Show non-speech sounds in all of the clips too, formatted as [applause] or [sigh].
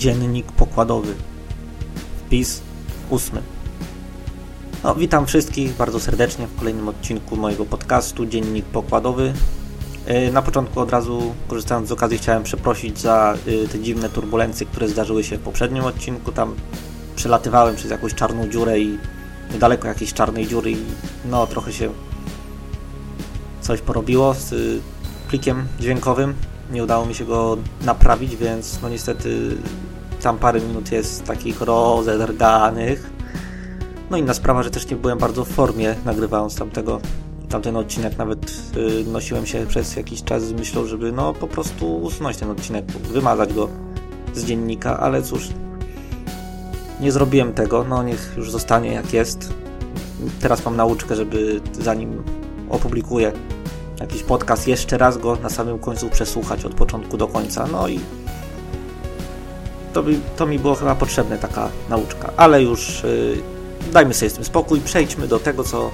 Dziennik pokładowy. Wpis ósmy. No, witam wszystkich bardzo serdecznie w kolejnym odcinku mojego podcastu Dziennik pokładowy. E, na początku od razu, korzystając z okazji, chciałem przeprosić za e, te dziwne turbulencje, które zdarzyły się w poprzednim odcinku. Tam przelatywałem przez jakąś czarną dziurę i niedaleko jakiejś czarnej dziury i no trochę się coś porobiło z plikiem dźwiękowym nie udało mi się go naprawić, więc no niestety tam parę minut jest takich rozedrganych. No inna sprawa, że też nie byłem bardzo w formie nagrywając tamtego, tamten odcinek. Nawet yy, nosiłem się przez jakiś czas z myślą, żeby no po prostu usunąć ten odcinek, wymazać go z dziennika, ale cóż, nie zrobiłem tego, no niech już zostanie jak jest. Teraz mam nauczkę, żeby zanim opublikuję jakiś podcast, jeszcze raz go na samym końcu przesłuchać od początku do końca. No i to, by, to mi było chyba potrzebne, taka nauczka. Ale już yy, dajmy sobie z tym spokój, przejdźmy do tego, co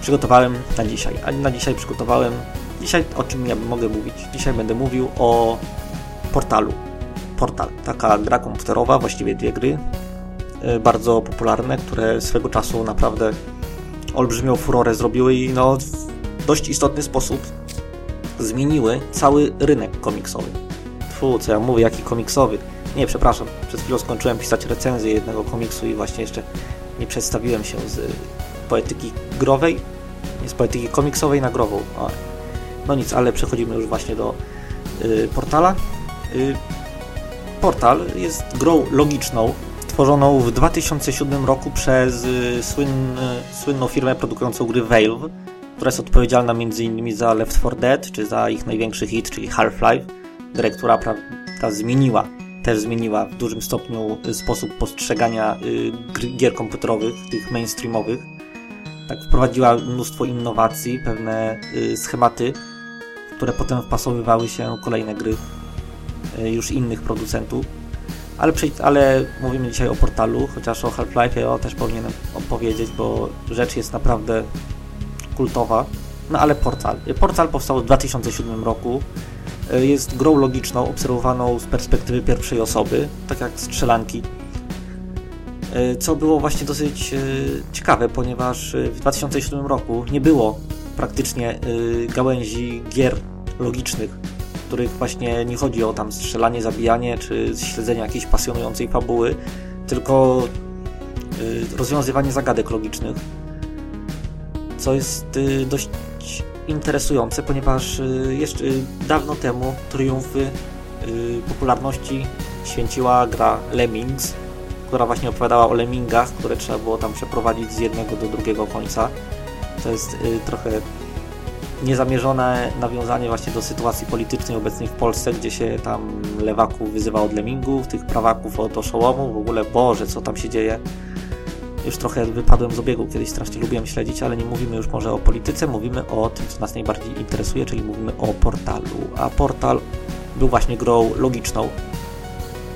przygotowałem na dzisiaj. A na dzisiaj przygotowałem, dzisiaj o czym ja mogę mówić? Dzisiaj będę mówił o portalu. Portal, taka gra komputerowa, właściwie dwie gry, yy, bardzo popularne, które swego czasu naprawdę olbrzymią furorę zrobiły i no dość istotny sposób zmieniły cały rynek komiksowy. Tfu, co ja mówię, jaki komiksowy. Nie, przepraszam, przed chwilą skończyłem pisać recenzję jednego komiksu i właśnie jeszcze nie przedstawiłem się z poetyki growej, nie z poetyki komiksowej na grową. No nic, ale przechodzimy już właśnie do y, portala. Y, portal jest grą logiczną, tworzoną w 2007 roku przez y, słynną firmę produkującą gry Valve, która jest odpowiedzialna m.in. za Left 4 Dead, czy za ich największy hit, czyli Half-Life, grę, która prawda, zmieniła, też zmieniła w dużym stopniu sposób postrzegania y, gier komputerowych, tych mainstreamowych. Tak wprowadziła mnóstwo innowacji, pewne y, schematy, które potem wpasowywały się kolejne gry y, już innych producentów. Ale, ale mówimy dzisiaj o portalu, chociaż o Half-Life też powinienem opowiedzieć, bo rzecz jest naprawdę kultowa, no ale Portal. Portal powstał w 2007 roku. E, jest grą logiczną, obserwowaną z perspektywy pierwszej osoby, tak jak strzelanki. E, co było właśnie dosyć e, ciekawe, ponieważ w 2007 roku nie było praktycznie gałęzi gier logicznych, w których właśnie nie chodzi o tam strzelanie, zabijanie czy śledzenie jakiejś pasjonującej fabuły, tylko rozwiązywanie zagadek logicznych co jest y, dość interesujące, ponieważ y, jeszcze dawno temu triumfy y, popularności święciła gra Lemmings, która właśnie opowiadała o lemmingach, które trzeba było tam przeprowadzić z jednego do drugiego końca. To jest trochę niezamierzone nawiązanie właśnie do sytuacji politycznej obecnej w Polsce, gdzie się tam lewaków wyzywa od lemmingów, tych prawaków od oszołomów, w ogóle Boże, co tam się dzieje już trochę wypadłem z obiegu, kiedyś strasznie lubiłem śledzić, ale nie mówimy już może o polityce, mówimy o tym, co nas najbardziej interesuje, czyli mówimy o portalu. A portal był właśnie grą logiczną.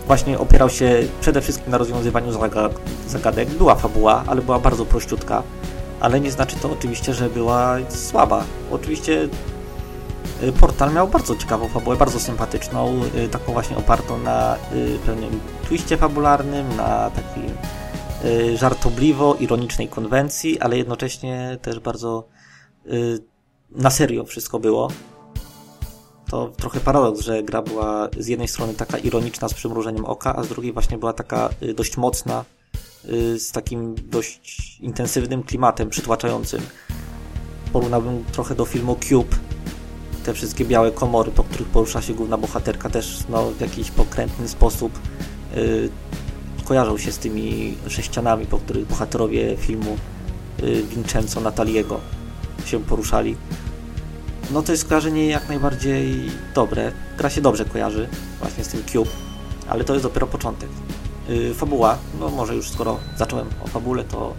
Właśnie opierał się przede wszystkim na rozwiązywaniu zagadek. Była fabuła, ale była bardzo prościutka. Ale nie znaczy to oczywiście, że była słaba. Oczywiście y, Portal miał bardzo ciekawą fabułę, bardzo sympatyczną, y, taką właśnie opartą na y, pewnym twiście fabularnym, na takim Y, żartobliwo, ironicznej konwencji, ale jednocześnie też bardzo y, na serio wszystko było. To trochę paradoks, że gra była z jednej strony taka ironiczna z przymrużeniem oka, a z drugiej właśnie była taka y, dość mocna, z takim dość intensywnym klimatem przytłaczającym. Porównałbym trochę do filmu Cube. Te wszystkie białe komory, po których porusza się główna bohaterka, też no, w jakiś pokrętny sposób kojarzą się z tymi sześcianami, po których bohaterowie filmu y, Vincenzo Nataliego się poruszali. No to jest kojarzenie jak najbardziej dobre. Gra się dobrze kojarzy właśnie z tym Cube, ale to jest dopiero początek. Yy, fabuła, no może już skoro zacząłem o fabule, to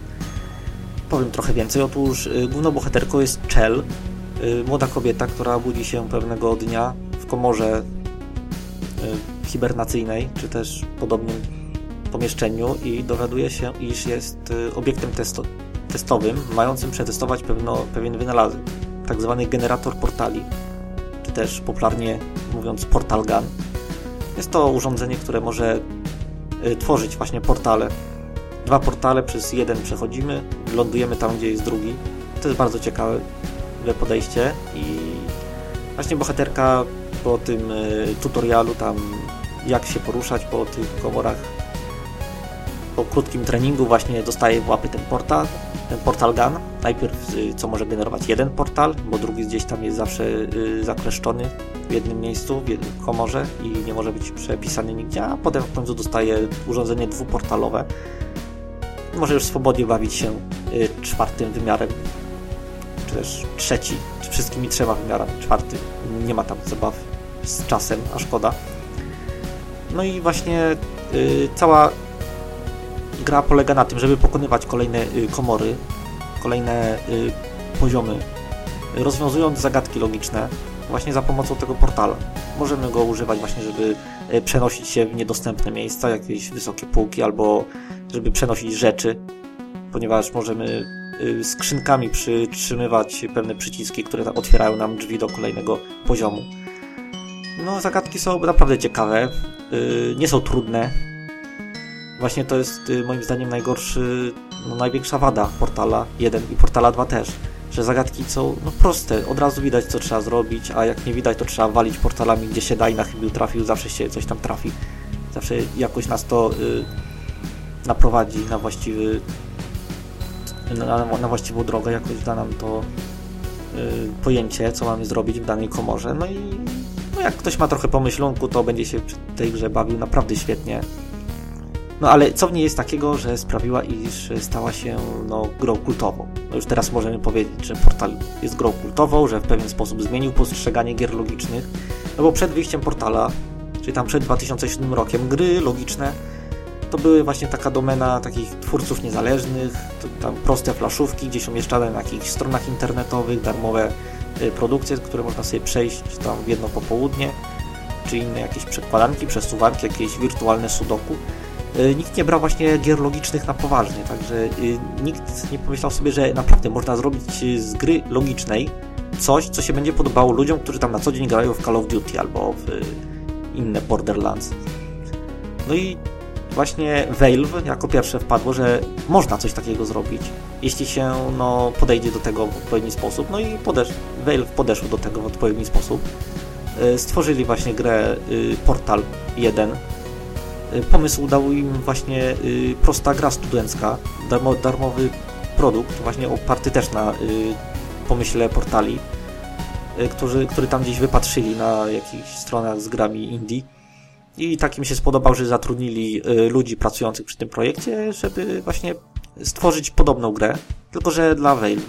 powiem trochę więcej. Otóż yy, główną bohaterką jest Chell, młoda kobieta, która budzi się pewnego dnia w komorze y, hibernacyjnej, czy też podobnym pomieszczeniu i dowiaduje się, iż jest y, obiektem testo testowym, mającym przetestować pewno, pewien wynalazek, tak zwany generator portali, czy też popularnie mówiąc portal gun. Jest to urządzenie, które może tworzyć właśnie portale. Dwa portale, przez jeden przechodzimy, lądujemy tam, gdzie jest drugi. To jest bardzo ciekawe podejście i właśnie bohaterka po tym tutorialu tam jak się poruszać po tych komorach po krótkim treningu właśnie dostaje w łapy ten portal, ten portal gun. Najpierw y, co może generować jeden portal, bo drugi gdzieś tam jest zawsze y, zakleszczony w jednym miejscu, w jednym komorze i nie może być przepisany nigdzie, a potem w końcu dostaje urządzenie dwuportalowe. Może już swobodnie bawić się y, czwartym wymiarem, czy też trzeci, czy wszystkimi trzema wymiarami. Czwarty nie ma tam zabaw z czasem, a szkoda. No i właśnie cała gra polega na tym, żeby pokonywać kolejne y, komory, kolejne y, poziomy, rozwiązując zagadki logiczne właśnie za pomocą tego portala. Możemy go używać właśnie, żeby y, przenosić się w niedostępne miejsca, jakieś wysokie półki, albo żeby przenosić rzeczy, ponieważ możemy skrzynkami przytrzymywać pewne przyciski, które otwierają nam drzwi do kolejnego poziomu. No, zagadki są naprawdę ciekawe, nie są trudne, Właśnie to jest y, moim zdaniem najgorszy, no, największa wada Portala 1 i Portala 2 też, że zagadki są no, proste, od razu widać co trzeba zrobić, a jak nie widać to trzeba walić portalami gdzie się da i na chybił trafił, zawsze się coś tam trafi. Zawsze jakoś nas to y, naprowadzi na właściwy na, na, właściwą drogę, jakoś da nam to y, pojęcie, co mamy zrobić w danej komorze. No i no jak ktoś ma trochę pomyślunku, to będzie się w tej grze bawił naprawdę świetnie. No ale co w niej jest takiego, że sprawiła, iż stała się no, grą kultową? No już teraz możemy powiedzieć, że portal jest grą kultową, że w pewien sposób zmienił postrzeganie gier logicznych, no bo przed wyjściem portala, czyli tam przed 2007 rokiem, gry logiczne to były właśnie taka domena takich twórców niezależnych, tam proste flaszówki, gdzieś umieszczane na jakichś stronach internetowych, darmowe y, produkcje, które można sobie przejść tam w jedno popołudnie, czy inne jakieś przekładanki, przesuwanki, jakieś wirtualne sudoku. Y, nikt nie brał właśnie gier logicznych na poważnie, także y, nikt nie pomyślał sobie, że naprawdę można zrobić z gry logicznej coś, co się będzie podobało ludziom, którzy tam na co dzień grają w Call of Duty albo w y, inne Borderlands. No i właśnie Valve jako pierwsze wpadło, że można coś takiego zrobić, jeśli się no, podejdzie do tego w odpowiedni sposób. No i podesz Valve podeszło do tego w odpowiedni sposób. Stworzyli właśnie grę Portal 1, Y, pomysł dał im właśnie y, prosta gra studencka, darmo, darmowy produkt, właśnie oparty też na y, pomyśle portali, który, który tam gdzieś wypatrzyli na jakichś stronach z grami indie. I tak im się spodobał, że zatrudnili ludzi pracujących przy tym projekcie, żeby właśnie stworzyć podobną grę, tylko że dla Valve.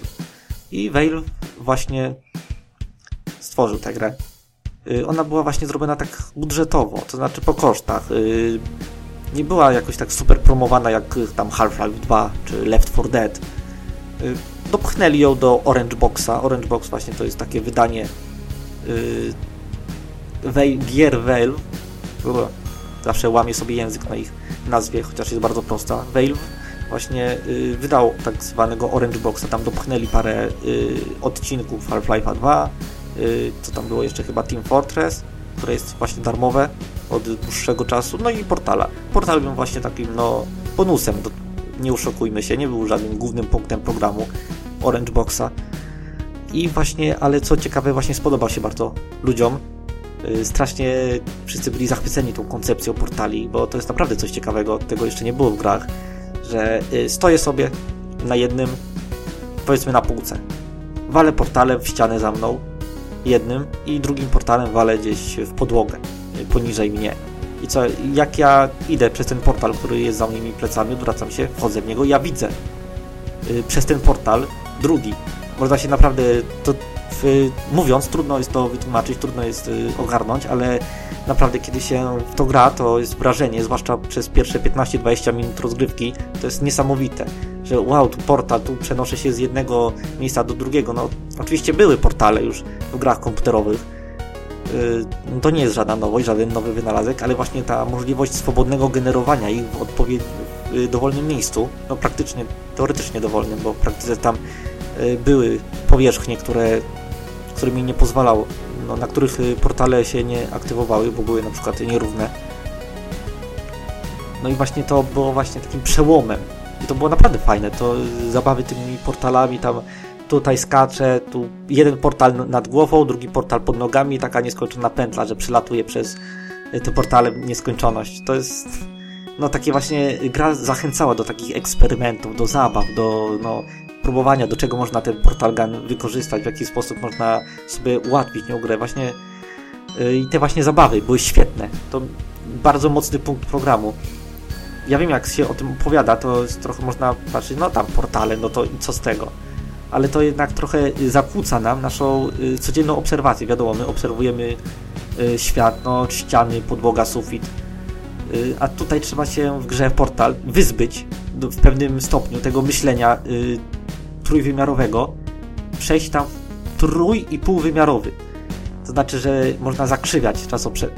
I Valve właśnie stworzył tę grę. Y, ona była właśnie zrobiona tak budżetowo, to znaczy po kosztach. Y, nie była jakoś tak super promowana jak tam Half-Life 2 czy Left 4 Dead. Y, dopchnęli ją do Orange Boxa. Orange Box właśnie to jest takie wydanie gier Valve. Zawsze łamię sobie język na ich nazwie, chociaż jest bardzo prosta. Valve właśnie wydał tak zwanego Orange Boxa, tam dopchnęli parę odcinków Half-Life'a 2, Y, co tam było jeszcze chyba Team Fortress, które jest właśnie darmowe od dłuższego czasu, no i Portala. Portal był właśnie takim no bonusem, do, nie uszokujmy się, nie był żadnym głównym punktem programu Orange Boxa. I właśnie, ale co ciekawe, właśnie spodobał się bardzo ludziom. Y, strasznie wszyscy byli zachwyceni tą koncepcją portali, bo to jest naprawdę coś ciekawego, tego jeszcze nie było w grach, że y, stoję sobie na jednym, powiedzmy na półce, walę portalem w ścianę za mną, jednym i drugim portalem walę gdzieś w podłogę, y, poniżej mnie. I co, jak ja idę przez ten portal, który jest za moimi plecami, odwracam się, wchodzę w niego, ja widzę y, przez ten portal drugi. Można się naprawdę, to w, mówiąc, trudno jest to wytłumaczyć, trudno jest y, ogarnąć, ale naprawdę kiedy się w to gra, to jest wrażenie, zwłaszcza przez pierwsze 15-20 minut rozgrywki, to jest niesamowite, że wow, tu portal, tu przenoszę się z jednego miejsca do drugiego. No, oczywiście były portale już w grach komputerowych. Yy, to nie jest żadna nowość, żaden nowy wynalazek, ale właśnie ta możliwość swobodnego generowania ich w odpowiednim, w dowolnym miejscu, no praktycznie, teoretycznie dowolnym, bo w praktyce tam yy, były powierzchnie, które, którymi nie pozwalał, no, na których y, portale się nie aktywowały, bo były na przykład nierówne. No i właśnie to było właśnie takim przełomem. I to było naprawdę fajne. To zabawy tymi portalami tam tutaj skacze, tu jeden portal nad głową, drugi portal pod nogami, taka nieskończona pętla, że przelatuje przez te portale nieskończoność. To jest no takie właśnie gra zachęcała do takich eksperymentów, do zabaw, do no, próbowania, do czego można ten portal gun wykorzystać, w jaki sposób można sobie ułatwić nią grę. Właśnie yy, i te właśnie zabawy były świetne. To bardzo mocny punkt programu. Ja wiem, jak się o tym opowiada, to trochę można patrzeć, no tam portale, no to co z tego. Ale to jednak trochę zakłóca nam naszą y, codzienną obserwację. Wiadomo, my obserwujemy y, świat, no, ściany, podłoga, sufit. Y, a tutaj trzeba się w grze portal wyzbyć w pewnym stopniu tego myślenia y, trójwymiarowego, przejść tam trój i półwymiarowy. To znaczy, że można zakrzywiać czasoprze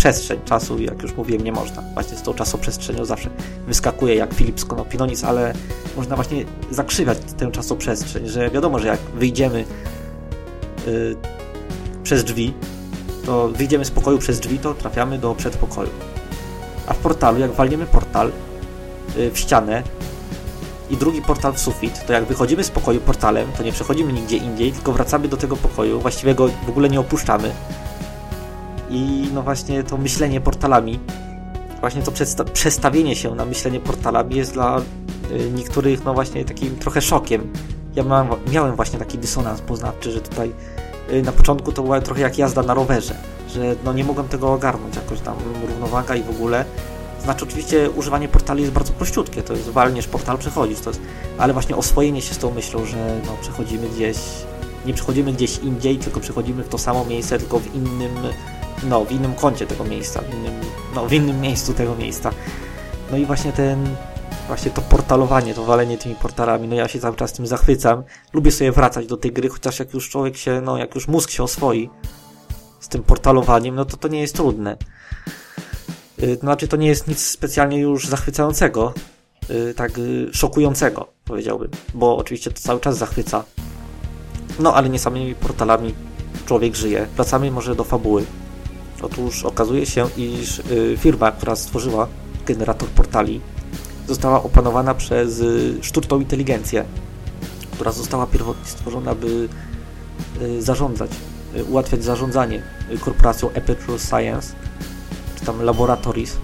przestrzeń czasu, jak już mówiłem, nie można. Właśnie z tą czasoprzestrzenią zawsze wyskakuje jak Filip z Konopinonis, ale można właśnie zakrzywiać tę czasoprzestrzeń, że wiadomo, że jak wyjdziemy yy, przez drzwi, to wyjdziemy z pokoju przez drzwi, to trafiamy do przedpokoju. A w portalu, jak walniemy portal yy, w ścianę i drugi portal w sufit, to jak wychodzimy z pokoju portalem, to nie przechodzimy nigdzie indziej, tylko wracamy do tego pokoju, właściwie go w ogóle nie opuszczamy i no właśnie to myślenie portalami, właśnie to przestawienie się na myślenie portalami jest dla y, niektórych no właśnie takim trochę szokiem. Ja miałem, miałem właśnie taki dysonans poznawczy, że tutaj y, na początku to była trochę jak jazda na rowerze, że no nie mogłem tego ogarnąć jakoś tam równowaga i w ogóle. Znaczy oczywiście używanie portali jest bardzo prościutkie, to jest walniesz portal, przechodzisz, to jest, ale właśnie oswojenie się z tą myślą, że no przechodzimy gdzieś, nie przechodzimy gdzieś indziej, tylko przechodzimy w to samo miejsce, tylko w innym no, w innym kącie tego miejsca, w innym, no, w innym miejscu tego miejsca. No i właśnie ten, właśnie to portalowanie, to walenie tymi portalami, no ja się cały czas tym zachwycam. Lubię sobie wracać do tej gry, chociaż jak już człowiek się, no jak już mózg się oswoi z tym portalowaniem, no to to nie jest trudne. Yy, znaczy to nie jest nic specjalnie już zachwycającego, yy, tak yy, szokującego, powiedziałbym, bo oczywiście to cały czas zachwyca. No ale nie samymi portalami człowiek żyje. Wracamy może do fabuły. Otóż okazuje się, iż y, firma, która stworzyła generator portali, została opanowana przez y, sztuczną inteligencję, która została pierwotnie stworzona, by y, zarządzać, ułatwiać zarządzanie korporacją Aperture Science, czy tam Laboratories.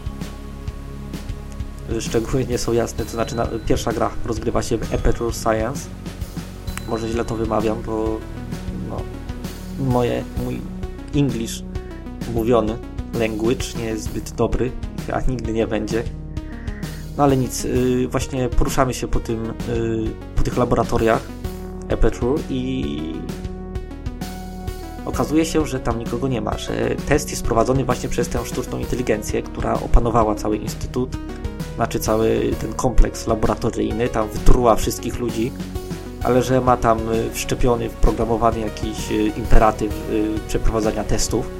Szczegóły nie są jasne, to znaczy pierwsza gra rozgrywa się w Aperture Science. Może źle to wymawiam, bo no, moje, mój English mówiony language nie jest zbyt dobry, a nigdy nie będzie. No ale nic, yy, właśnie poruszamy się po tym, yy, po tych laboratoriach Aperture i okazuje się, że tam nikogo nie ma, że test jest prowadzony właśnie przez tę sztuczną inteligencję, która opanowała cały instytut, znaczy cały ten kompleks laboratoryjny, tam wytruła wszystkich ludzi, ale że ma tam y, wszczepiony, wprogramowany jakiś y, imperatyw y, przeprowadzania testów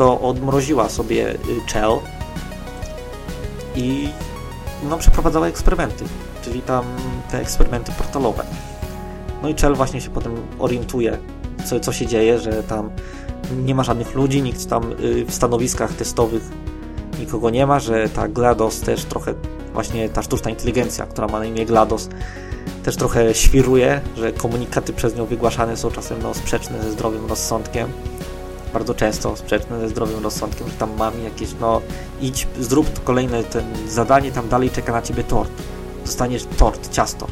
to odmroziła sobie Chell i no, przeprowadzała eksperymenty, czyli tam te eksperymenty portalowe. No i Chell właśnie się potem orientuje, co, co się dzieje, że tam nie ma żadnych ludzi, nikt tam y, w stanowiskach testowych nikogo nie ma, że ta GLaDOS też trochę, właśnie ta sztuczna inteligencja, która ma na imię GLaDOS, też trochę świruje, że komunikaty przez nią wygłaszane są czasem no, sprzeczne ze zdrowym rozsądkiem bardzo często sprzeczne ze zdrowym rozsądkiem, że tam mam jakieś, no idź, zrób kolejne ten zadanie, tam dalej czeka na ciebie tort. Dostaniesz tort, ciasto.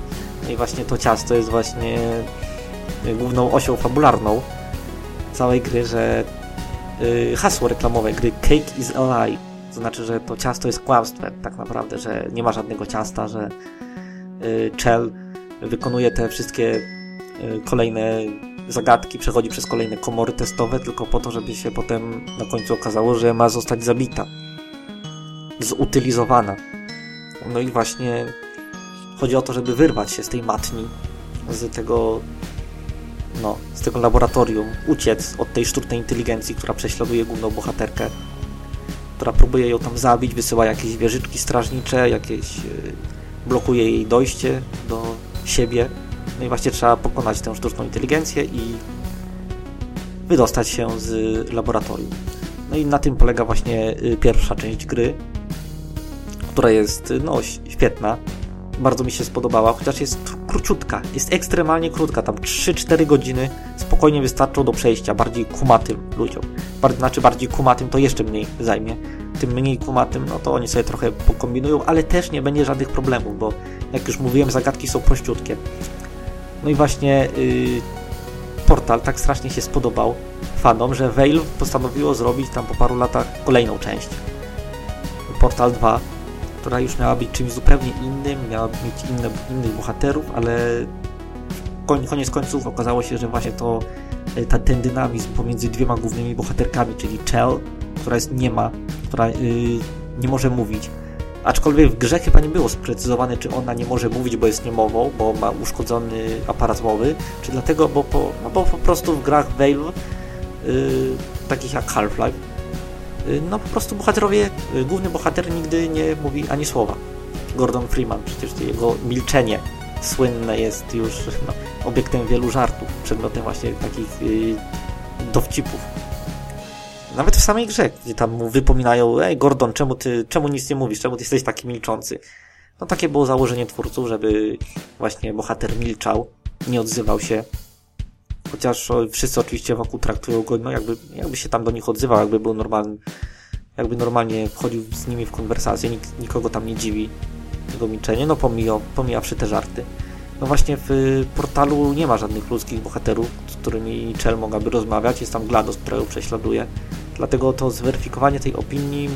No i właśnie to ciasto jest właśnie główną osią fabularną całej gry, że yy, hasło reklamowe gry Cake is a lie. To znaczy, że to ciasto jest kłamstwem tak naprawdę, że nie ma żadnego ciasta, że yy, Chell wykonuje te wszystkie yy, kolejne zagadki, przechodzi przez kolejne komory testowe, tylko po to, żeby się potem na końcu okazało, że ma zostać zabita. Zutylizowana. No i właśnie chodzi o to, żeby wyrwać się z tej matni, z tego no, z tego laboratorium, uciec od tej sztucznej inteligencji, która prześladuje główną bohaterkę, która próbuje ją tam zabić, wysyła jakieś wieżyczki strażnicze, jakieś y, blokuje jej dojście do siebie no i właśnie trzeba pokonać tę sztuczną inteligencję i wydostać się z laboratorium. No i na tym polega właśnie y, pierwsza część gry, która jest no świetna. Bardzo mi się spodobała, chociaż jest króciutka, jest ekstremalnie krótka, tam 3-4 godziny spokojnie wystarczą do przejścia bardziej kumatym ludziom. Bardziej, znaczy bardziej kumatym to jeszcze mniej zajmie. Tym mniej kumatym, no to oni sobie trochę pokombinują, ale też nie będzie żadnych problemów, bo jak już mówiłem, zagadki są prościutkie. No i właśnie yy, portal tak strasznie się spodobał fanom, że Valve postanowiło zrobić tam po paru latach kolejną część. Portal 2, która już miała być czymś zupełnie innym, miała mieć inne, innych bohaterów, ale koniec końców okazało się, że właśnie to e, ta, ten dynamizm pomiędzy dwiema głównymi bohaterkami, czyli Chell, która jest niema, która yy, nie może mówić, Aczkolwiek w grze chyba nie było sprecyzowane, czy ona nie może mówić, bo jest niemową, bo ma uszkodzony aparat mowy, czy dlatego, bo po, no bo po prostu w grach Valve, yy, takich jak Half-Life, yy, no po prostu bohaterowie, yy, główny bohater nigdy nie mówi ani słowa. Gordon Freeman, przecież jego milczenie słynne jest już no, obiektem wielu żartów, przedmiotem właśnie takich yy, dowcipów nawet w samej grze, gdzie tam mu wypominają, ej Gordon, czemu ty, czemu nic nie mówisz, czemu ty jesteś taki milczący? No takie było założenie twórców, żeby właśnie bohater milczał, nie odzywał się. Chociaż wszyscy oczywiście wokół traktują go, no jakby, jakby się tam do nich odzywał, jakby był normalny, jakby normalnie wchodził z nimi w konwersację, Nik, nikogo tam nie dziwi tego milczenie, no pomijał, pomijawszy te żarty. No właśnie w portalu nie ma żadnych ludzkich bohaterów, którymi Chell mogłaby rozmawiać, jest tam GLaDOS, która ją prześladuje. Dlatego to zweryfikowanie tej opinii,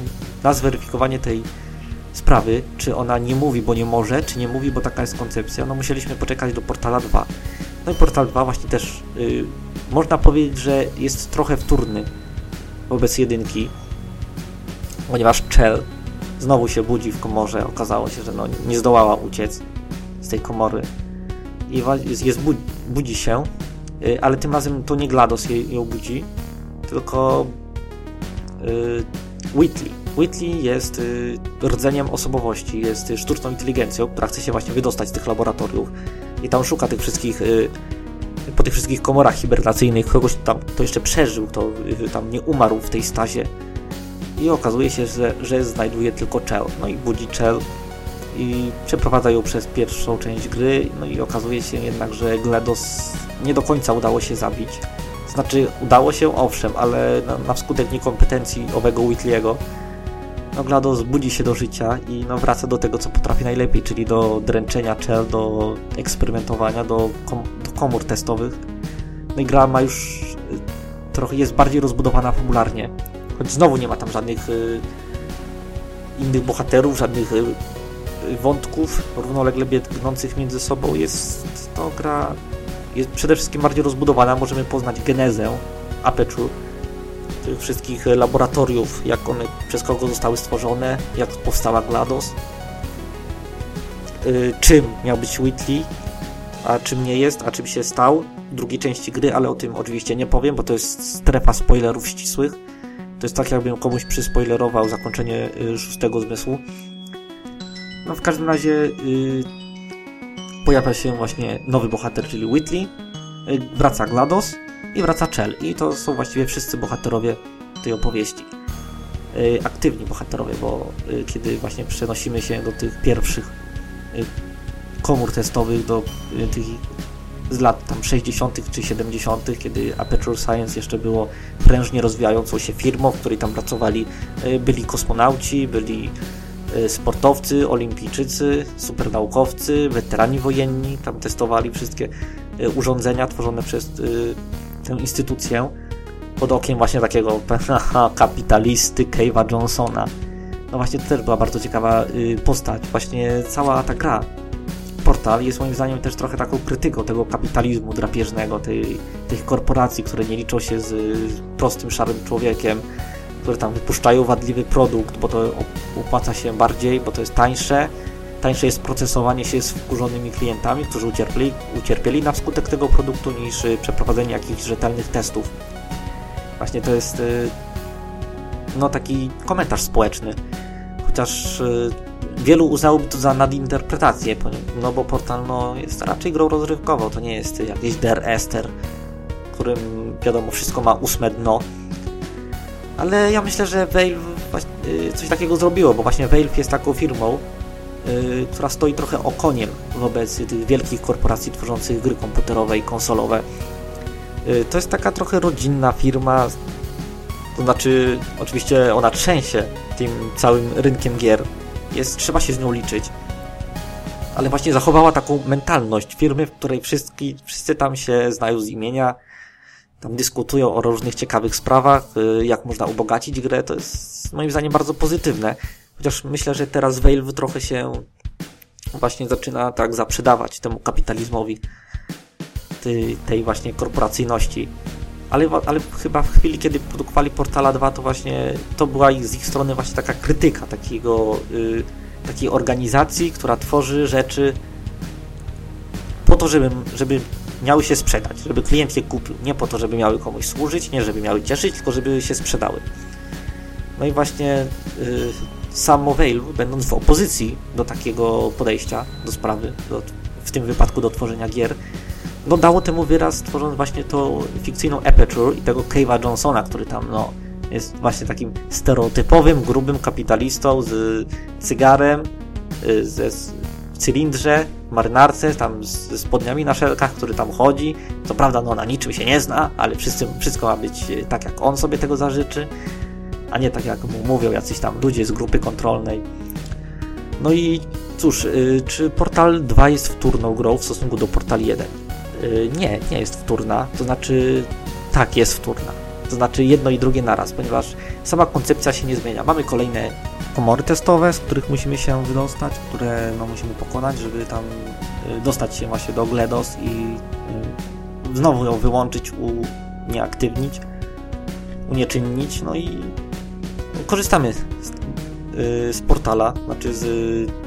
na zweryfikowanie tej sprawy, czy ona nie mówi, bo nie może, czy nie mówi, bo taka jest koncepcja, no musieliśmy poczekać do Portala 2. No i Portal 2 właśnie też yy, można powiedzieć, że jest trochę wtórny wobec jedynki, ponieważ Chell znowu się budzi w komorze, okazało się, że no, nie zdołała uciec z tej komory i jest, budzi się, ale tym razem to nie GLaDOS ją budzi, tylko Y, Whitley. Whitley jest y, rdzeniem osobowości, jest sztuczną inteligencją, która chce się właśnie wydostać z tych laboratoriów i tam szuka tych wszystkich y, po tych wszystkich komorach hibernacyjnych kogoś tam, kto jeszcze przeżył, kto tam nie umarł w tej stazie i okazuje się, że, że znajduje tylko Chell. No i budzi Chell i przeprowadza ją przez pierwszą część gry, no i okazuje się jednak, że GLaDOS nie do końca udało się zabić znaczy, udało się, owszem, ale na, na wskutek niekompetencji owego Whitley'ego no GLaDOS budzi się do życia i no, wraca do tego, co potrafi najlepiej, czyli do dręczenia czel, do eksperymentowania, do, kom do komór testowych. No i gra ma już y, trochę jest bardziej rozbudowana fabularnie, choć znowu nie ma tam żadnych y, innych bohaterów, żadnych y wątków równolegle biegnących między sobą. Jest to gra jest przede wszystkim bardziej rozbudowana. Możemy poznać genezę Aperture, tych wszystkich laboratoriów, jak one, przez kogo zostały stworzone, jak powstała GLaDOS, yy, czym miał być Whitley, a czym nie jest, a czym się stał w drugiej części gry, ale o tym oczywiście nie powiem, bo to jest strefa spoilerów ścisłych. To jest tak, jakbym komuś przyspoilerował zakończenie yy, szóstego zmysłu. No w każdym razie yy, pojawia się właśnie nowy bohater, czyli Whitley, y, wraca GLaDOS i wraca Chell. I to są właściwie wszyscy bohaterowie tej opowieści. Y, aktywni bohaterowie, bo y, kiedy właśnie przenosimy się do tych pierwszych komór testowych, do tych z lat tam 60. czy 70., kiedy Aperture Science jeszcze było prężnie rozwijającą się firmą, w której tam pracowali byli kosmonauci, byli Y, sportowcy, olimpijczycy, supernaukowcy, weterani wojenni, tam testowali wszystkie y, urządzenia tworzone przez y, tę instytucję pod okiem właśnie takiego [laughs] kapitalisty Cave'a Johnsona. No właśnie to też była bardzo ciekawa postać. Właśnie cała ta gra, Portal jest moim zdaniem też trochę taką krytyką tego kapitalizmu drapieżnego, tej, tych korporacji, które nie liczą się z prostym, szarym człowiekiem, które tam wypuszczają wadliwy produkt, bo to opłaca się bardziej, bo to jest tańsze. Tańsze jest procesowanie się z wkurzonymi klientami, którzy ucierpieli, ucierpieli na wskutek tego produktu, niż y, przeprowadzenie jakichś rzetelnych testów. Właśnie to jest y, no taki komentarz społeczny. Chociaż y, wielu uznałoby to za nadinterpretację, no bo portal no, jest raczej grą rozrywkową, to nie jest jakiś Der Esther, którym wiadomo wszystko ma ósme dno, ale ja myślę, że Valve coś takiego zrobiło, bo właśnie Valve jest taką firmą, która stoi trochę okoniem wobec tych wielkich korporacji tworzących gry komputerowe i konsolowe. To jest taka trochę rodzinna firma, to znaczy oczywiście ona trzęsie tym całym rynkiem gier, jest, trzeba się z nią liczyć. Ale właśnie zachowała taką mentalność firmy, w której wszyscy, wszyscy tam się znają z imienia, tam dyskutują o różnych ciekawych sprawach, y, jak można ubogacić grę, to jest moim zdaniem bardzo pozytywne. Chociaż myślę, że teraz Valve trochę się właśnie zaczyna tak zaprzedawać temu kapitalizmowi tej, właśnie korporacyjności. Ale, ale chyba w chwili, kiedy produkowali Portala 2, to właśnie to była z ich strony właśnie taka krytyka takiego yy, takiej organizacji, która tworzy rzeczy po to, żeby, żeby miały się sprzedać, żeby klient je kupił. Nie po to, żeby miały komuś służyć, nie żeby miały cieszyć, tylko żeby się sprzedały. No i właśnie yy, sam Valve, będąc w opozycji do takiego podejścia do sprawy, do, w tym wypadku do tworzenia gier, no dało temu wyraz, tworząc właśnie tą fikcyjną Aperture i tego Cave'a Johnsona, który tam no, jest właśnie takim stereotypowym, grubym kapitalistą z cygarem, y, ze cylindrze, marynarce, tam z spodniami na szelkach, który tam chodzi. Co prawda, no na niczym się nie zna, ale wszyscy, wszystko ma być y, tak, jak on sobie tego zażyczy, a nie tak, jak mu mówią jacyś tam ludzie z grupy kontrolnej. No i cóż, y, czy Portal 2 jest wtórną grą w stosunku do Portal 1? Nie, nie jest wtórna, to znaczy tak, jest wtórna to znaczy jedno i drugie naraz, ponieważ sama koncepcja się nie zmienia. Mamy kolejne komory testowe, z których musimy się wydostać, które no, musimy pokonać, żeby tam y, dostać się właśnie do GLeDOS i y, znowu ją wyłączyć, unieaktywnić, unieczynnić, no i korzystamy z, y, z portala, znaczy z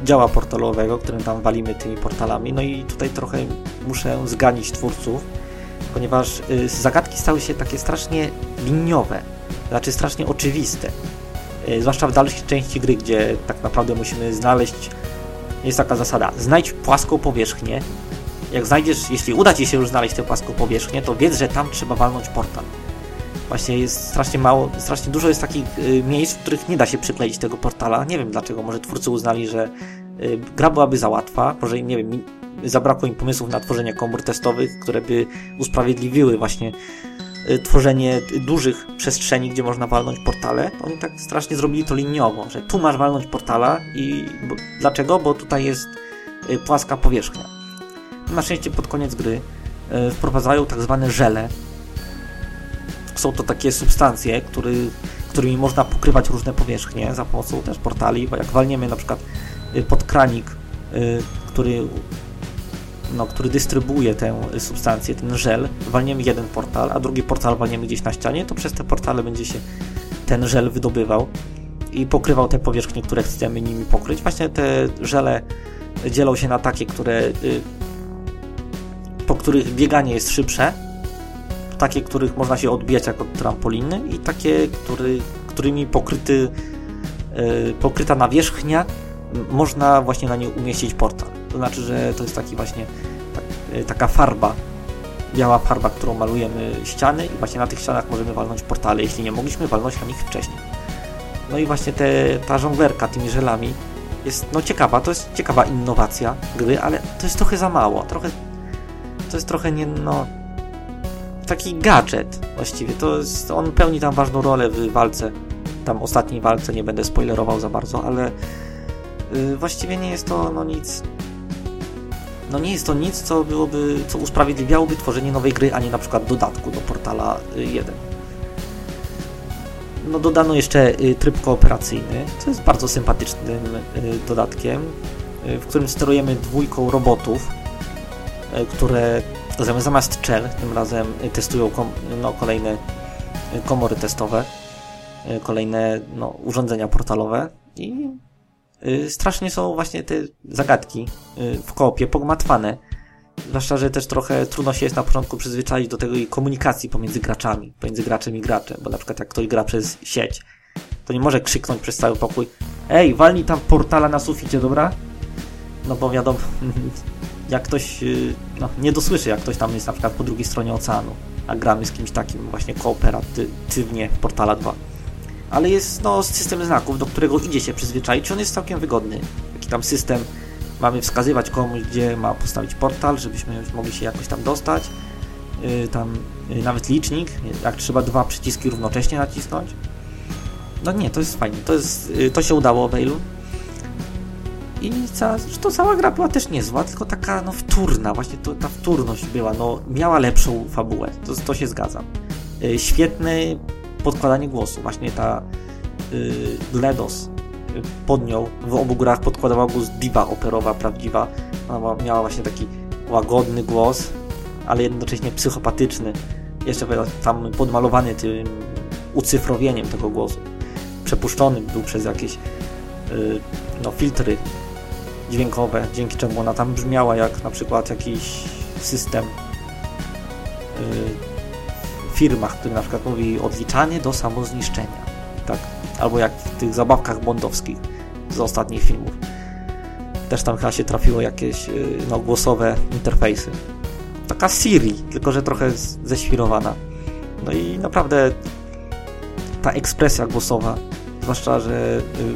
działa portalowego, którym tam walimy tymi portalami, no i tutaj trochę muszę zganić twórców, ponieważ zagadki stały się takie strasznie liniowe, znaczy strasznie oczywiste. Y, zwłaszcza w dalszej części gry, gdzie tak naprawdę musimy znaleźć, jest taka zasada, znajdź płaską powierzchnię, jak znajdziesz, jeśli uda Ci się już znaleźć tę płaską powierzchnię, to wiedz, że tam trzeba walnąć portal. Właśnie jest strasznie mało, strasznie dużo jest takich y, miejsc, w których nie da się przykleić tego portala. Nie wiem dlaczego, może twórcy uznali, że y, gra byłaby za łatwa, może nie wiem, zabrakło im pomysłów na tworzenie komór testowych, które by usprawiedliwiły właśnie tworzenie dużych przestrzeni, gdzie można walnąć portale. Oni tak strasznie zrobili to liniowo, że tu masz walnąć portala i bo, dlaczego? Bo tutaj jest y, płaska powierzchnia. Na szczęście pod koniec gry y, wprowadzają tak zwane żele. Są to takie substancje, który, którymi można pokrywać różne powierzchnie za pomocą też portali, bo jak walniemy na przykład pod kranik, który no, który dystrybuuje tę substancję, ten żel, walniemy jeden portal, a drugi portal walniemy gdzieś na ścianie, to przez te portale będzie się ten żel wydobywał i pokrywał te powierzchnie, które chcemy nimi pokryć. Właśnie te żele dzielą się na takie, które y, po których bieganie jest szybsze, takie, których można się odbijać jako trampoliny i takie, który, którymi pokryty, y, pokryta nawierzchnia można właśnie na nie umieścić portal. To znaczy, że to jest taki właśnie tak, e, taka farba, biała farba, którą malujemy ściany i właśnie na tych ścianach możemy walnąć portale, jeśli nie mogliśmy walnąć na nich wcześniej. No i właśnie te, ta żonglerka tymi żelami jest no ciekawa, to jest ciekawa innowacja gry, ale to jest trochę za mało, trochę to jest trochę nie, no taki gadżet właściwie, to jest, on pełni tam ważną rolę w walce, tam ostatniej walce, nie będę spoilerował za bardzo, ale yy, właściwie nie jest to no nic no nie jest to nic, co byłoby, co usprawiedliwiałoby tworzenie nowej gry, a nie na przykład dodatku do portala 1. Y, no dodano jeszcze y, tryb kooperacyjny, co jest bardzo sympatycznym y, dodatkiem, w którym sterujemy dwójką robotów, które zamiast czel tym razem testują no, kolejne komory testowe, kolejne no, urządzenia portalowe i strasznie są właśnie te zagadki y, w koopie pogmatwane. Zwłaszcza, że też trochę trudno się jest na początku przyzwyczaić do tego i komunikacji pomiędzy graczami, pomiędzy graczem i graczem, bo na przykład jak ktoś gra przez sieć, to nie może krzyknąć przez cały pokój Ej, walnij tam portala na suficie, dobra? No bo wiadomo, [laughs] jak ktoś y, no, nie dosłyszy, jak ktoś tam jest na przykład po drugiej stronie oceanu, a gramy z kimś takim właśnie kooperatywnie Portala 2 ale jest no, system znaków, do którego idzie się przyzwyczaić, on jest całkiem wygodny. Jaki tam system mamy wskazywać komuś, gdzie ma postawić portal, żebyśmy mogli się jakoś tam dostać. Yy, tam yy, nawet licznik, jak trzeba dwa przyciski równocześnie nacisnąć. No nie, to jest fajnie, to, jest, yy, to się udało Veilu. I ca, to cała gra była też niezła, tylko taka no wtórna, właśnie to, ta wtórność była, no miała lepszą fabułę, to, to się zgadzam. Yy, świetne podkładanie głosu, właśnie ta yy, GLaDOS yy, pod nią, w obu grach podkładała głos diva operowa, prawdziwa, Ona miała właśnie taki łagodny głos, ale jednocześnie psychopatyczny, jeszcze tam podmalowany tym ucyfrowieniem tego głosu, przepuszczony był przez jakieś yy, no, filtry dźwiękowe, dzięki czemu ona tam brzmiała jak na przykład jakiś system w firmach, który na przykład mówi odliczanie do samozniszczenia. Tak? Albo jak w tych zabawkach bondowskich z ostatnich filmów. Też tam chyba się trafiło jakieś yy, no, głosowe interfejsy. Taka Siri, tylko że trochę ześwirowana. No i naprawdę ta ekspresja głosowa, zwłaszcza, że yy,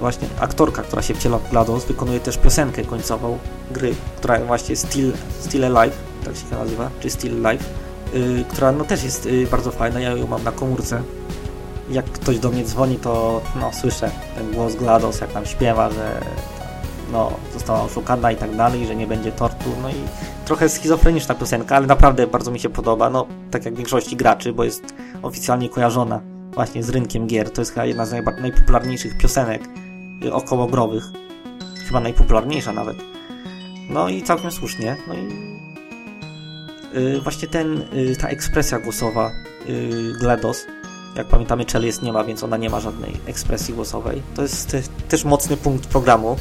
właśnie aktorka, która się wciela w GLaDOS, wykonuje też piosenkę końcową gry, która właśnie Still, Still Alive, tak się nazywa, czy Still Alive, yy, która no też jest yy, bardzo fajna, ja ją mam na komórce. Jak ktoś do mnie dzwoni, to no, słyszę ten głos GLaDOS, jak tam śpiewa, że no, została oszukana i tak dalej, że nie będzie tortur, no i trochę schizofreniczna piosenka, ale naprawdę bardzo mi się podoba, no tak jak większości graczy, bo jest oficjalnie kojarzona właśnie z rynkiem gier. To jest chyba jedna z najpopularniejszych piosenek okołogrowych. Chyba najpopularniejsza nawet. No i całkiem słusznie. No i właśnie ten, yy, ta ekspresja głosowa yy, GLaDOS, jak pamiętamy Chell jest nie ma, więc ona nie ma żadnej ekspresji głosowej. To jest te, też mocny punkt programu.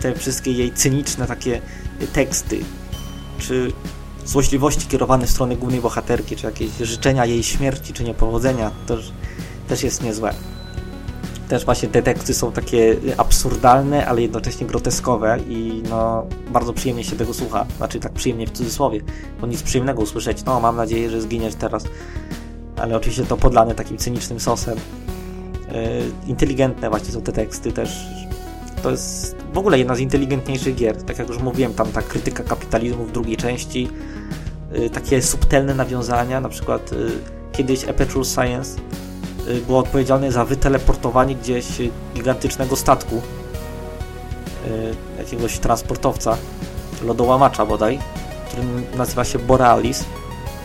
Te wszystkie jej cyniczne takie teksty, czy złośliwości kierowane w stronę głównej bohaterki, czy jakieś życzenia jej śmierci, czy niepowodzenia, też, też jest niezłe też właśnie te teksty są takie absurdalne, ale jednocześnie groteskowe i no bardzo przyjemnie się tego słucha. Znaczy tak przyjemnie w cudzysłowie, bo nic przyjemnego usłyszeć. No mam nadzieję, że zginiesz teraz. Ale oczywiście to podlane takim cynicznym sosem. Yy, inteligentne właśnie są te teksty też. To jest w ogóle jedna z inteligentniejszych gier. Tak jak już mówiłem, tam ta krytyka kapitalizmu w drugiej części. Yy, takie subtelne nawiązania, na przykład yy, kiedyś Aperture Science było odpowiedzialne za wyteleportowanie gdzieś gigantycznego statku, y, jakiegoś transportowca, lodołamacza bodaj, który nazywa się Borealis.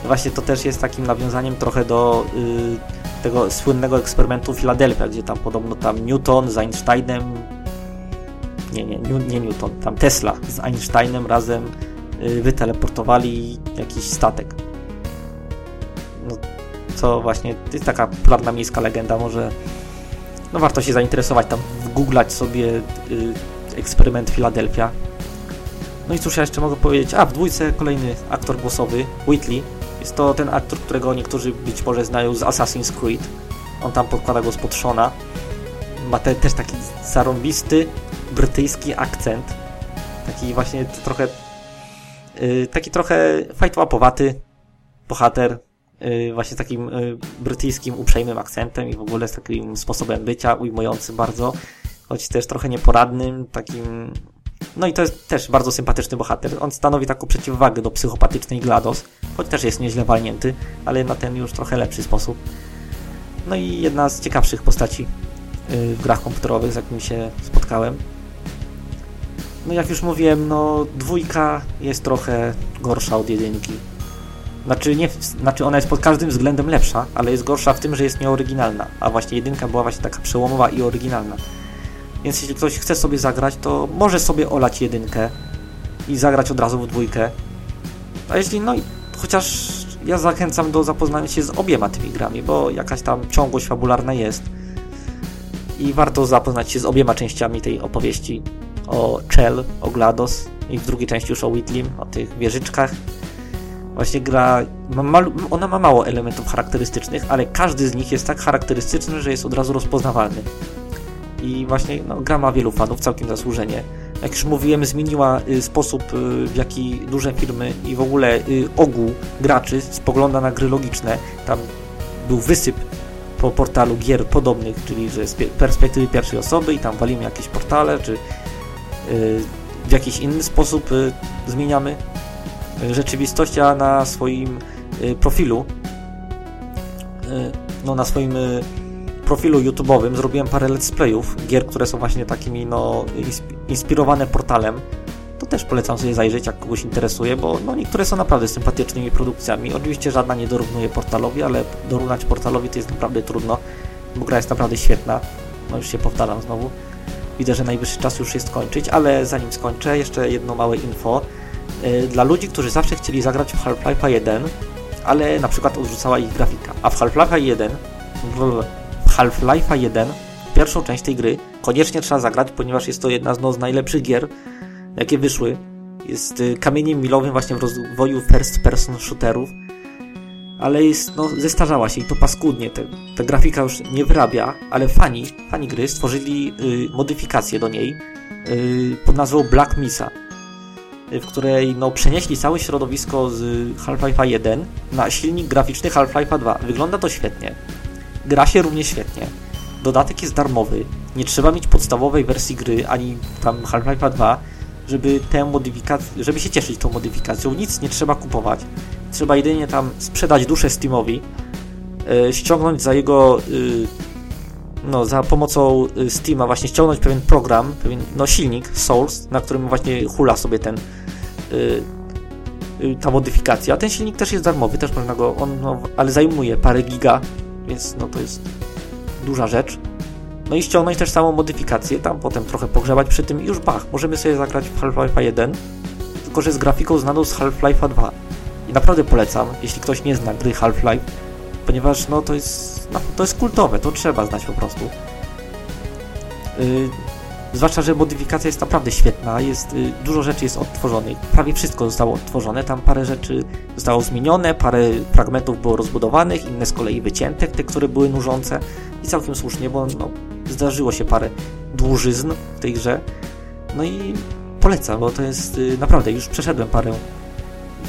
Właśnie to też jest takim nawiązaniem trochę do y, tego słynnego eksperymentu Filadelfia, gdzie tam podobno tam Newton z Einsteinem nie, nie, nie Newton, tam Tesla z Einsteinem razem wyteleportowali jakiś statek co właśnie jest taka popularna miejska legenda, może no warto się zainteresować, tam googlać sobie y, eksperyment Filadelfia. No i cóż ja jeszcze mogę powiedzieć? A, w dwójce kolejny aktor głosowy, Whitley. Jest to ten aktor, którego niektórzy być może znają z Assassin's Creed. On tam podkłada głos pod Shona. Ma te, też taki zarąbisty brytyjski akcent. Taki właśnie trochę yy, taki trochę fajtłapowaty bohater, Y, właśnie takim y, brytyjskim, uprzejmym akcentem i w ogóle z takim sposobem bycia, ujmującym bardzo, choć też trochę nieporadnym, takim... No i to jest też bardzo sympatyczny bohater. On stanowi taką przeciwwagę do psychopatycznej GLaDOS, choć też jest nieźle walnięty, ale na ten już trochę lepszy sposób. No i jedna z ciekawszych postaci y, w grach komputerowych, z jakimi się spotkałem. No jak już mówiłem, no dwójka jest trochę gorsza od jedynki znaczy, nie, znaczy ona jest pod każdym względem lepsza, ale jest gorsza w tym, że jest nieoryginalna. A właśnie jedynka była właśnie taka przełomowa i oryginalna. Więc jeśli ktoś chce sobie zagrać, to może sobie olać jedynkę i zagrać od razu w dwójkę. A jeśli, no i chociaż ja zachęcam do zapoznania się z obiema tymi grami, bo jakaś tam ciągłość fabularna jest. I warto zapoznać się z obiema częściami tej opowieści o Chell, o GLaDOS i w drugiej części już o Whitlim, o tych wieżyczkach Właśnie gra, ma, ona ma mało elementów charakterystycznych, ale każdy z nich jest tak charakterystyczny, że jest od razu rozpoznawalny. I właśnie no, gra ma wielu fanów, całkiem zasłużenie. Jak już mówiłem, zmieniła y, sposób, y, w jaki duże firmy i w ogóle y, ogół graczy spogląda na gry logiczne. Tam był wysyp po portalu gier podobnych, czyli że z perspektywy pierwszej osoby i tam walimy jakieś portale, czy w jakiś inny sposób zmieniamy rzeczywistość, a na swoim profilu no na swoim profilu YouTube'owym zrobiłem parę let's playów gier, które są właśnie takimi no inspirowane portalem. To też polecam sobie zajrzeć, jak kogoś interesuje, bo no, niektóre są naprawdę sympatycznymi produkcjami. Oczywiście żadna nie dorównuje portalowi, ale dorównać portalowi to jest naprawdę trudno, bo gra jest naprawdę świetna. No już się powtarzam znowu. Widzę, że najwyższy czas już jest kończyć, ale zanim skończę, jeszcze jedno małe info. Y, dla ludzi, którzy zawsze chcieli zagrać w Half-Life 1, ale na przykład odrzucała ich grafika, a w Half-Life 1 Half-Life'a 1, pierwszą część tej gry, koniecznie trzeba zagrać, ponieważ jest to jedna z, no, z najlepszych gier, jakie wyszły. Jest y, kamieniem milowym właśnie w rozwoju first-person shooterów, ale jest, no, zestarzała się i to paskudnie. Te, ta grafika już nie wyrabia, ale fani, fani gry stworzyli y, modyfikację do niej y, pod nazwą Black Mesa, y, w której no, przenieśli całe środowisko z Half-Life'a 1 na silnik graficzny Half-Life'a 2. Wygląda to świetnie. Gra się równie świetnie. Dodatek jest darmowy. Nie trzeba mieć podstawowej wersji gry, ani tam Half-Life 2, żeby tę żeby się cieszyć tą modyfikacją. Nic nie trzeba kupować. Trzeba jedynie tam sprzedać duszę Steamowi, yy, ściągnąć za jego yy, no, za pomocą e, Steama właśnie ściągnąć pewien program, pewien no, silnik Source, na którym właśnie hula sobie ten ta modyfikacja. Ten silnik też jest darmowy, też można go, on, no, ale zajmuje parę giga więc no to jest duża rzecz. No i ściągnąć też samą modyfikację, tam potem trochę pogrzebać przy tym i już bach, możemy sobie zagrać w Half-Life 1, tylko że z grafiką znaną z Half-Life 2. I naprawdę polecam, jeśli ktoś nie zna gry Half-Life, ponieważ no to jest, no, to jest kultowe, to trzeba znać po prostu. Yy, zwłaszcza, że modyfikacja jest naprawdę świetna, jest, yy, dużo rzeczy jest odtworzonych, prawie wszystko zostało odtworzone, tam parę rzeczy zostało zmienione, parę fragmentów było rozbudowanych, inne z kolei wycięte, te, które były nużące i całkiem słusznie, bo no, zdarzyło się parę dłużyzn w tej grze. No i polecam, bo to jest yy, naprawdę, już przeszedłem parę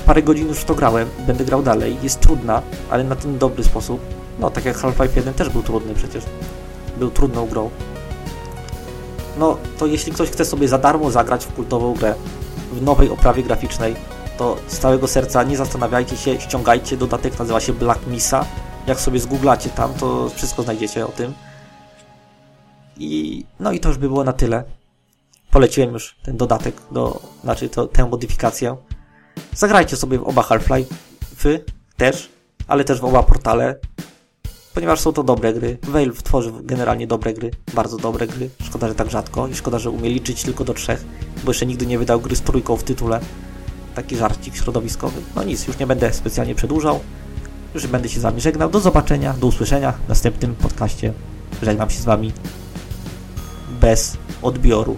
parę godzin już to grałem, będę grał dalej, jest trudna, ale na ten dobry sposób. No, tak jak Half-Life 1 też był trudny przecież. Był trudną grą no to jeśli ktoś chce sobie za darmo zagrać w kultową grę w nowej oprawie graficznej, to z całego serca nie zastanawiajcie się, ściągajcie, dodatek nazywa się Black Mesa. Jak sobie zgooglacie tam, to wszystko znajdziecie o tym. I no i to już by było na tyle. Poleciłem już ten dodatek, do, znaczy to, tę modyfikację. Zagrajcie sobie w oba Half-Life też, ale też w oba portale ponieważ są to dobre gry. Valve tworzy generalnie dobre gry, bardzo dobre gry. Szkoda, że tak rzadko i szkoda, że umie liczyć tylko do trzech, bo jeszcze nigdy nie wydał gry z trójką w tytule. Taki żarcik środowiskowy. No nic, już nie będę specjalnie przedłużał. Już będę się z Wami żegnał. Do zobaczenia, do usłyszenia w następnym podcaście. Żegnam się z Wami bez odbioru.